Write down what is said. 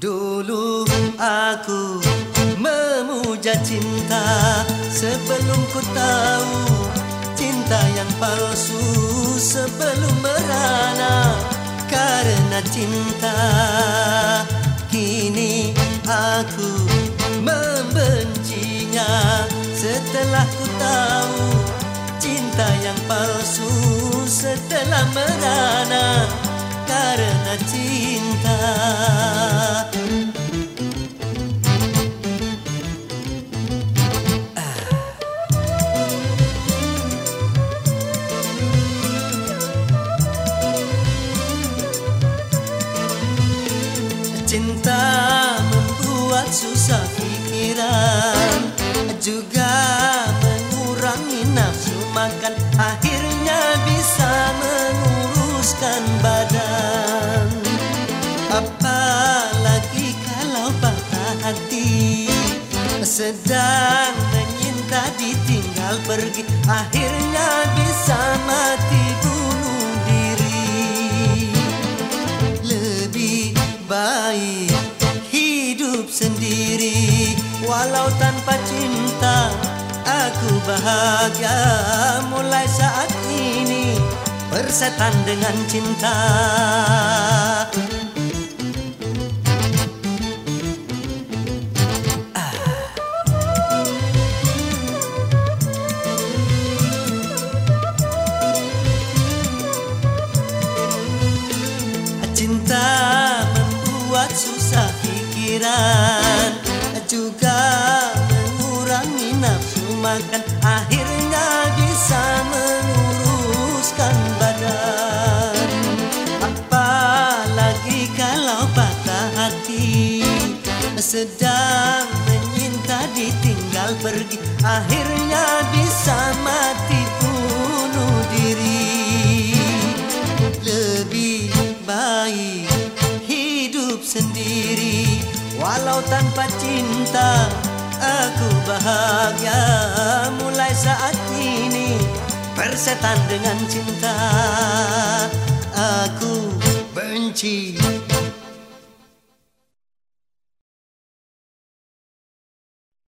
Dulu aku memuja cinta sebelum ku tahu cinta yang palsu sebelum merana karena cinta. Kini aku membencinya setelah ku tahu cinta yang palsu setelah merana karena cinta Cinta membuat susah pikiran Juga mengurangi nafsu makan. Akhirnya bisa menguruskan badan. Apalagi kalau patah hati Sedang menyinta ditinggal pergi. Akhirnya bisa mati baik hidup sendiri. Walau tanpa cinta Aku bahagia. Mulai saat ini Bersetan dengan cinta. Cinta membuat susah pikiran Juga mengurangi nafsu makan. Akhirnya bisa menguruskan badan. Apalagi kalau patah hati Sedang menyinta ditinggal pergi. Akhirnya bisa mati bunuh diri. Lebih baik hidup sendiri Walau tanpa cinta Aku bahagia. Mulai saat ini Persetan dengan cinta. Aku benci